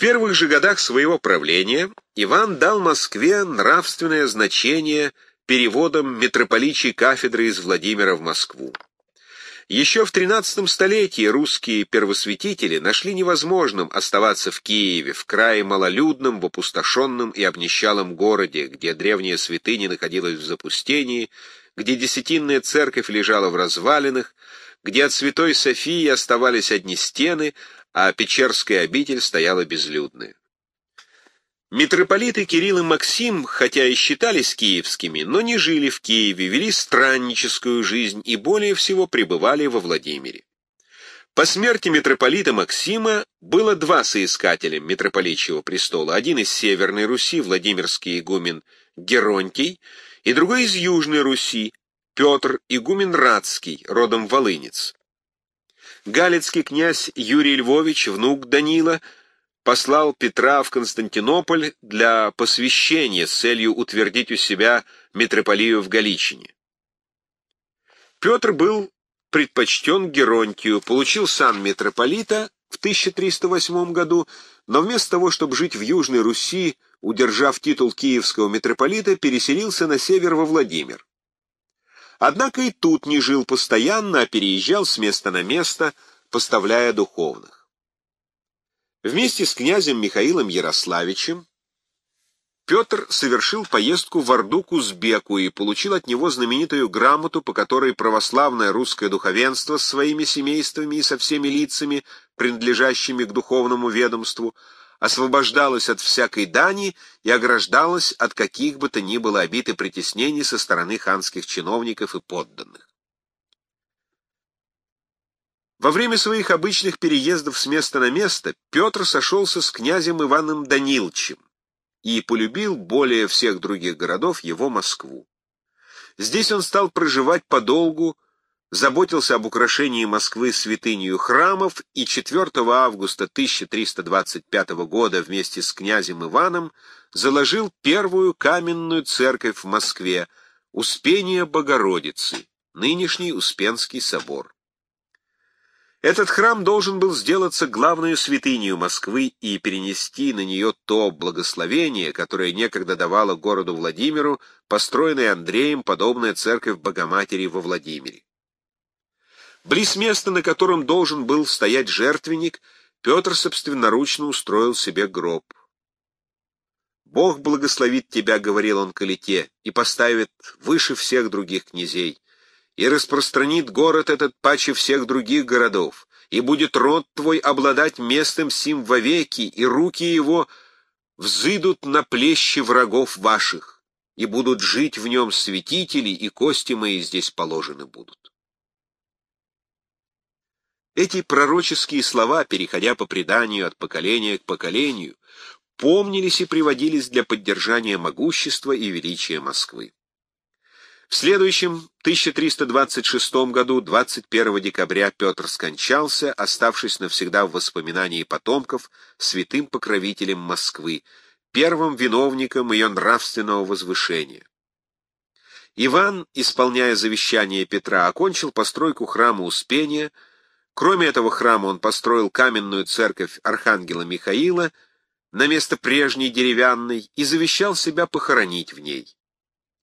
первых же годах своего правления Иван дал Москве нравственное значение переводом митрополичьей кафедры из Владимира в Москву. Еще в XIII столетии русские первосвятители нашли невозможным оставаться в Киеве, в крае малолюдном, в опустошенном и обнищалом городе, где древняя святыня находилась в запустении, где десятинная церковь лежала в развалинах, где от Святой Софии оставались одни стены, а Печерская обитель стояла безлюдная. Митрополиты Кирилл и Максим, хотя и считались киевскими, но не жили в Киеве, вели странническую жизнь и более всего пребывали во Владимире. По смерти митрополита Максима было два соискателя митрополичьего престола, один из Северной Руси, Владимирский игумен Геронтий, и другой из Южной Руси, Петр игумен Радский, родом волынец. Галицкий князь Юрий Львович, внук Данила, послал Петра в Константинополь для посвящения с целью утвердить у себя митрополию в Галичине. Петр был предпочтен Геронтию, получил сан митрополита в 1308 году, но вместо того, чтобы жить в Южной Руси, удержав титул киевского митрополита, переселился на север во Владимир. Однако и тут не жил постоянно, а переезжал с места на место, поставляя духовных. Вместе с князем Михаилом Ярославичем Петр совершил поездку в Орду к Узбеку и получил от него знаменитую грамоту, по которой православное русское духовенство с своими семействами и со всеми лицами, принадлежащими к духовному ведомству, освобождалась от всякой дани и ограждалась от каких бы то ни было обид и притеснений со стороны ханских чиновников и подданных. Во время своих обычных переездов с места на место Петр сошелся с князем Иваном Данилчем и полюбил более всех других городов его Москву. Здесь он стал проживать подолгу, заботился об украшении Москвы святынью храмов и 4 августа 1325 года вместе с князем Иваном заложил первую каменную церковь в Москве, Успение Богородицы, нынешний Успенский собор. Этот храм должен был сделаться главной святынью Москвы и перенести на нее то благословение, которое некогда давало городу Владимиру, построенная Андреем подобная церковь Богоматери во Владимире. Близ места, на котором должен был стоять жертвенник, Петр собственноручно устроил себе гроб. «Бог благословит тебя», — говорил он Калите, — «и поставит выше всех других князей, и распространит город этот паче всех других городов, и будет род твой обладать местом сим вовеки, и руки его взыдут на плещи врагов ваших, и будут жить в нем святители, и кости мои здесь положены будут». Эти пророческие слова, переходя по преданию от поколения к поколению, помнились и приводились для поддержания могущества и величия Москвы. В следующем, 1326 году, 21 декабря, Петр скончался, оставшись навсегда в воспоминании потомков святым покровителем Москвы, первым виновником ее нравственного возвышения. Иван, исполняя завещание Петра, окончил постройку храма Успения – Кроме этого храма он построил каменную церковь Архангела Михаила на место прежней деревянной и завещал себя похоронить в ней.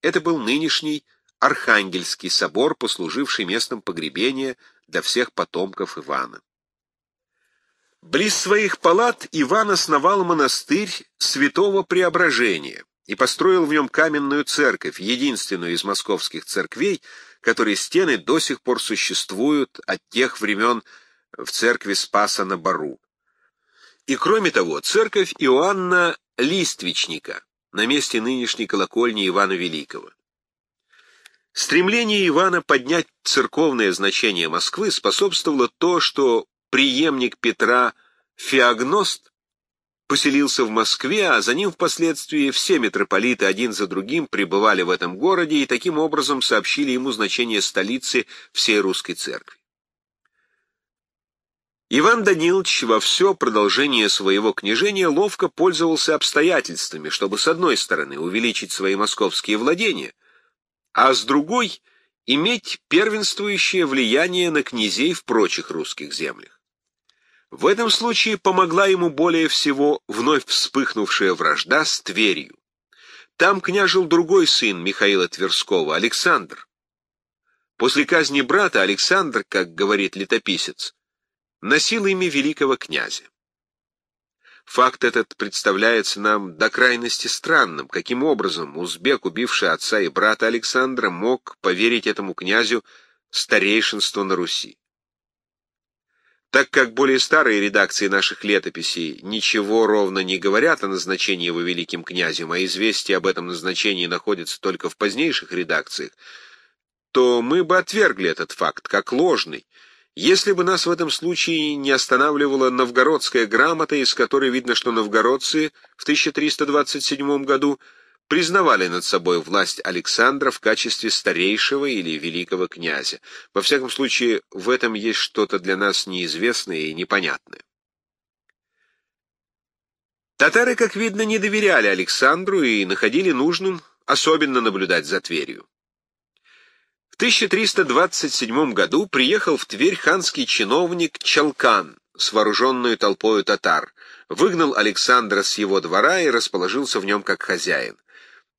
Это был нынешний Архангельский собор, послуживший местом погребения для всех потомков Ивана. Близ своих палат Иван основал монастырь Святого Преображения и построил в нем каменную церковь, единственную из московских церквей, которой стены до сих пор существуют от тех времен в церкви Спаса на Бару. И кроме того, церковь Иоанна Листвичника на месте нынешней колокольни Ивана Великого. Стремление Ивана поднять церковное значение Москвы способствовало то, что преемник Петра Феогност поселился в Москве, а за ним впоследствии все митрополиты один за другим пребывали в этом городе и таким образом сообщили ему значение столицы всей русской церкви. Иван Данилович во все продолжение своего княжения ловко пользовался обстоятельствами, чтобы с одной стороны увеличить свои московские владения, а с другой иметь первенствующее влияние на князей в прочих русских землях. В этом случае помогла ему более всего вновь вспыхнувшая вражда с Тверью. Там княжил другой сын Михаила Тверского, Александр. После казни брата Александр, как говорит летописец, носил имя великого князя. Факт этот представляется нам до крайности странным. Каким образом узбек, убивший отца и брата Александра, мог поверить этому князю старейшинство на Руси? Так как более старые редакции наших летописей ничего ровно не говорят о назначении его великим князем, а известие об этом назначении находится только в позднейших редакциях, то мы бы отвергли этот факт как ложный, если бы нас в этом случае не останавливала новгородская грамота, из которой видно, что новгородцы в 1327 году признавали над собой власть Александра в качестве старейшего или великого князя. Во всяком случае, в этом есть что-то для нас неизвестное и непонятное. Татары, как видно, не доверяли Александру и находили нужным особенно наблюдать за Тверью. В 1327 году приехал в Тверь ханский чиновник Чалкан с вооруженной толпою татар, выгнал Александра с его двора и расположился в нем как хозяин.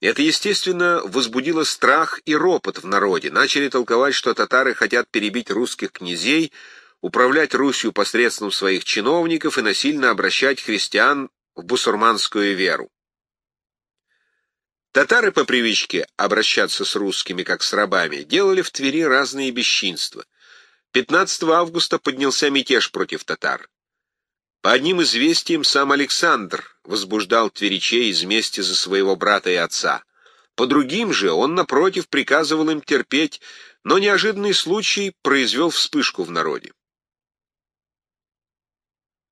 Это, естественно, возбудило страх и ропот в народе. Начали толковать, что татары хотят перебить русских князей, управлять Русью посредством своих чиновников и насильно обращать христиан в бусурманскую веру. Татары по привычке обращаться с русскими как с рабами делали в Твери разные бесчинства. 15 августа поднялся мятеж против татар. По одним известиям сам Александр возбуждал тверичей из мести за своего брата и отца. По другим же он, напротив, приказывал им терпеть, но неожиданный случай произвел вспышку в народе.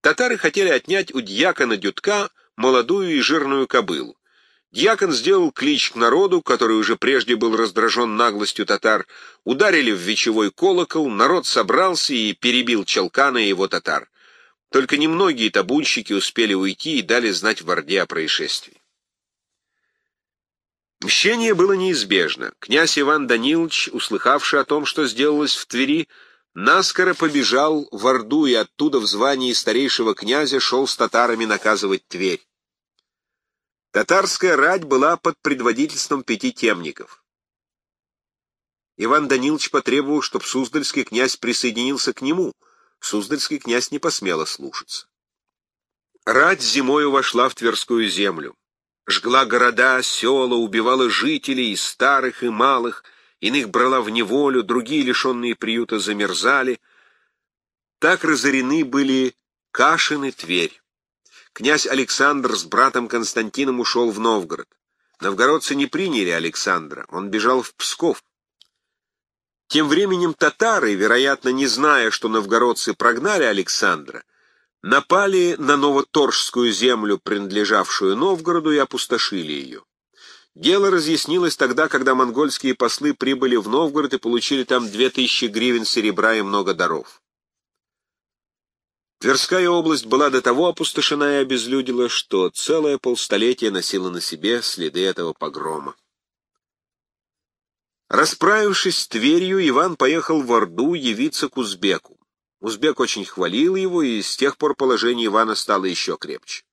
Татары хотели отнять у дьякона Дютка молодую и жирную кобылу. Дьякон сделал клич к народу, который уже прежде был раздражен наглостью татар, ударили в вечевой колокол, народ собрался и перебил Челкана и его татар. Только немногие табунщики успели уйти и дали знать в Орде о происшествии. Мщение было неизбежно. Князь Иван Данилович, услыхавший о том, что сделалось в Твери, наскоро побежал в Орду и оттуда в звании старейшего князя шел с татарами наказывать Тверь. Татарская рать была под предводительством пяти темников. Иван Данилович потребовал, чтобы Суздальский князь присоединился к нему — Суздальский князь не посмел слушаться. Рать зимою вошла в Тверскую землю. Жгла города, села, убивала жителей, и старых, и малых, иных брала в неволю, другие, лишенные приюта, замерзали. Так разорены были Кашин и Тверь. Князь Александр с братом Константином ушел в Новгород. Новгородцы не приняли Александра, он бежал в Псков. Тем временем татары, вероятно, не зная, что новгородцы прогнали Александра, напали на Новоторжскую землю, принадлежавшую Новгороду, и опустошили ее. Дело разъяснилось тогда, когда монгольские послы прибыли в Новгород и получили там две тысячи гривен серебра и много даров. Тверская область была до того опустошена и обезлюдила, что целое полстолетия носила на себе следы этого погрома. Расправившись с Тверью, Иван поехал в Орду явиться к узбеку. Узбек очень хвалил его, и с тех пор положение Ивана стало еще крепче.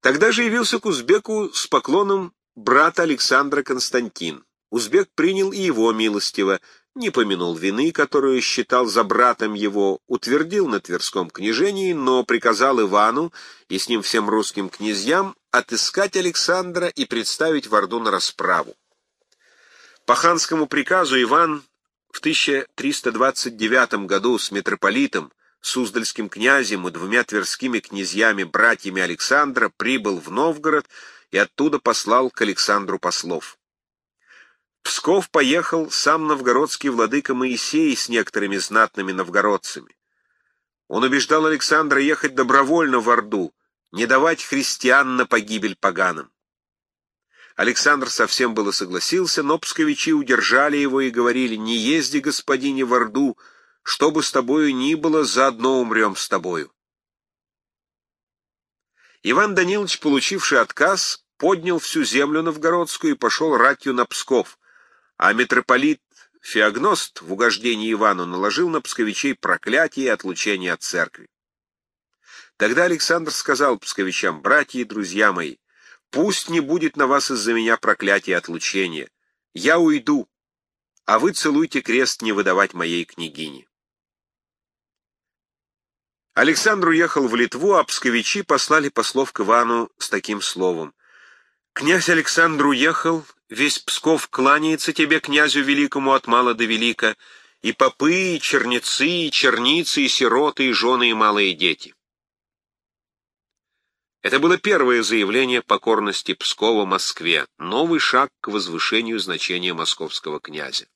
Тогда же явился к узбеку с поклоном брат Александра Константин. Узбек принял и его милостиво, не помянул вины, которую считал за братом его, утвердил на Тверском княжении, но приказал Ивану и с ним всем русским князьям отыскать Александра и представить в Орду на расправу. По ханскому приказу Иван в 1329 году с митрополитом, Суздальским князем и двумя тверскими князьями, братьями Александра, прибыл в Новгород и оттуда послал к Александру послов. Псков поехал сам новгородский владыка Моисей с некоторыми знатными новгородцами. Он убеждал Александра ехать добровольно в Орду, не давать христиан на погибель поганым. Александр совсем было согласился, но псковичи удержали его и говорили, «Не езди, господине, в Орду, что бы с тобою ни было, заодно умрем с тобою». Иван Данилович, получивший отказ, поднял всю землю новгородскую и пошел ратью на Псков — а митрополит Феогност в угождении Ивану наложил на псковичей проклятие и отлучение от церкви. Тогда Александр сказал псковичам, братья и друзья мои, пусть не будет на вас из-за меня проклятия отлучения. Я уйду, а вы целуйте крест не выдавать моей княгини. Александр уехал в Литву, а псковичи послали послов к Ивану с таким словом. «Князь Александр уехал, весь Псков кланяется тебе, князю великому, от мала до велика, и попы, и черницы, и черницы, и сироты, и жены, и малые дети». Это было первое заявление покорности Пскова Москве, новый шаг к возвышению значения московского князя.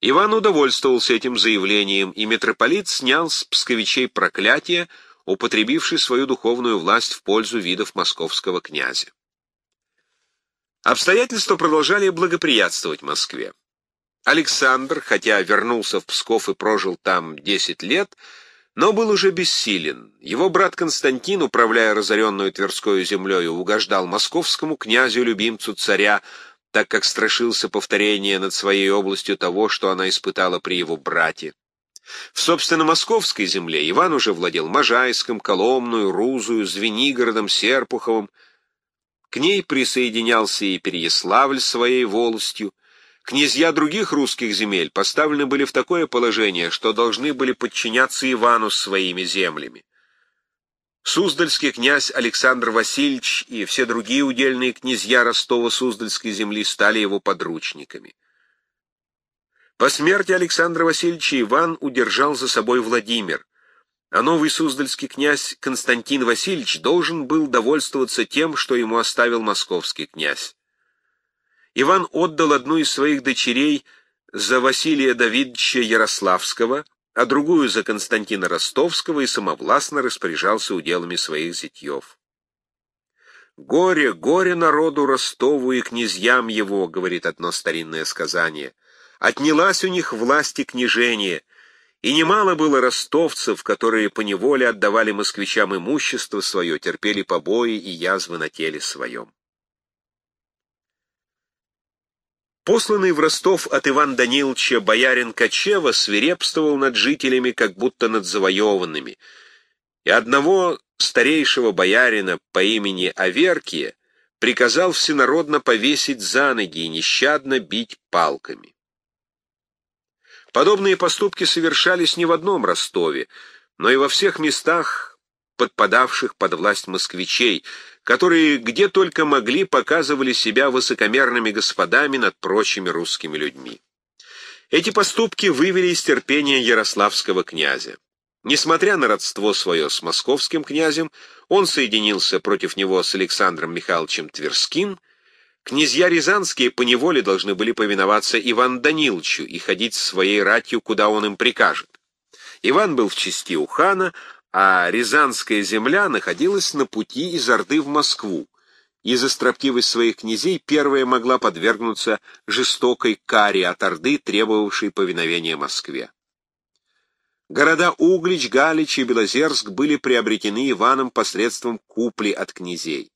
Иван удовольствовался этим заявлением, и митрополит снял с псковичей проклятие, употребивший свою духовную власть в пользу видов московского князя. Обстоятельства продолжали благоприятствовать Москве. Александр, хотя вернулся в Псков и прожил там 10 лет, но был уже бессилен. Его брат Константин, управляя разоренную Тверскую землею, угождал московскому князю-любимцу царя, так как страшился повторения над своей областью того, что она испытала при его брате. В, собственно, московской земле Иван уже владел Можайском, Коломную, Рузую, Звенигородом, Серпуховым. К ней присоединялся и Переяславль своей волостью. Князья других русских земель поставлены были в такое положение, что должны были подчиняться Ивану своими землями. Суздальский князь Александр Васильевич и все другие удельные князья Ростова-Суздальской земли стали его подручниками. По смерти Александра Васильевича Иван удержал за собой Владимир, а новый суздальский князь Константин Васильевич должен был довольствоваться тем, что ему оставил московский князь. Иван отдал одну из своих дочерей за Василия Давидовича Ярославского – а другую за Константина Ростовского и самовластно распоряжался уделами своих зятьев. «Горе, горе народу Ростову и князьям его», — говорит одно старинное сказание, — «отнялась у них власть и княжение, и немало было ростовцев, которые поневоле отдавали москвичам имущество свое, терпели побои и язвы на теле своем». Посланный в Ростов от Ивана Даниловича боярин Качева свирепствовал над жителями, как будто над завоеванными, и одного старейшего боярина по имени Аверкия приказал всенародно повесить за ноги и нещадно бить палками. Подобные поступки совершались не в одном Ростове, но и во всех местах, подпадавших под власть москвичей, которые где только могли показывали себя высокомерными господами над прочими русскими людьми. Эти поступки вывели из терпения ярославского князя. Несмотря на родство свое с московским князем, он соединился против него с Александром Михайловичем Тверским, князья рязанские поневоле должны были повиноваться Иван Даниловичу и ходить своей ратью, куда он им прикажет. Иван был в чести у хана, а Рязанская земля находилась на пути из Орды в Москву, и за строптивость своих князей первая могла подвергнуться жестокой каре от Орды, требовавшей повиновения Москве. Города Углич, Галич и Белозерск были приобретены Иваном посредством купли от князей.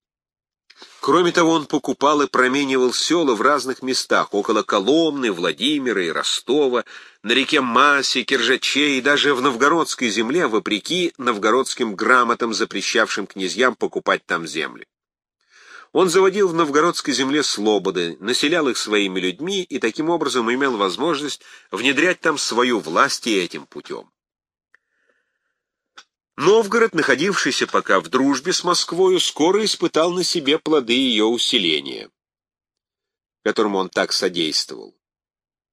Кроме того, он покупал и променивал села в разных местах, около Коломны, Владимира и Ростова, на реке Масе, Киржаче и даже в новгородской земле, вопреки новгородским грамотам, запрещавшим князьям покупать там земли. Он заводил в новгородской земле слободы, населял их своими людьми и таким образом имел возможность внедрять там свою власть и этим путем. Новгород, находившийся пока в дружбе с Москвою, скоро испытал на себе плоды ее усиления, которому он так содействовал.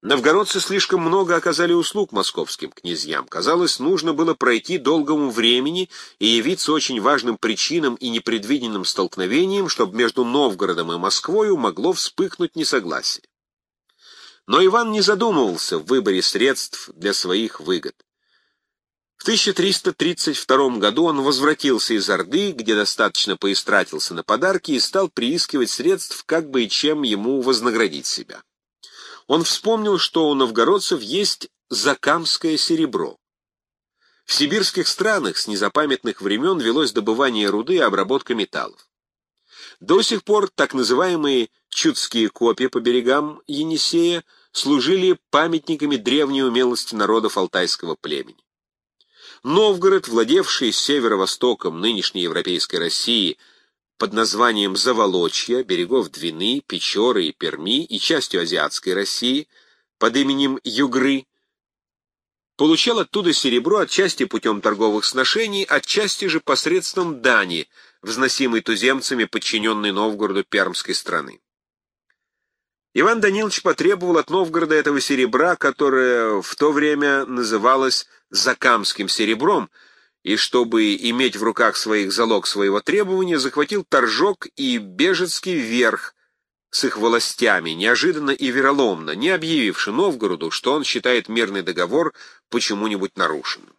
Новгородцы слишком много оказали услуг московским князьям. Казалось, нужно было пройти долгому времени и явиться очень важным причинам и непредвиденным столкновением, чтобы между Новгородом и Москвою могло вспыхнуть несогласие. Но Иван не задумывался в выборе средств для своих выгод. В 1332 году он возвратился из Орды, где достаточно поистратился на подарки, и стал приискивать средств, как бы и чем ему вознаградить себя. Он вспомнил, что у новгородцев есть закамское серебро. В сибирских странах с незапамятных времен велось добывание руды и обработка металлов. До сих пор так называемые чудские копии по берегам Енисея служили памятниками древней умелости народов алтайского племени. Новгород, владевший северо-востоком нынешней европейской России под названием Заволочья, берегов Двины, Печоры и Перми и частью азиатской России под именем Югры, получал оттуда серебро отчасти путем торговых сношений, отчасти же посредством дани, взносимой туземцами подчиненной Новгороду Пермской страны. Иван Данилович потребовал от Новгорода этого серебра, которое в то время называлось «закамским серебром», и чтобы иметь в руках своих залог своего требования, захватил Торжок и Бежецкий верх с их властями, неожиданно и вероломно, не объявивши Новгороду, что он считает мирный договор почему-нибудь нарушенным.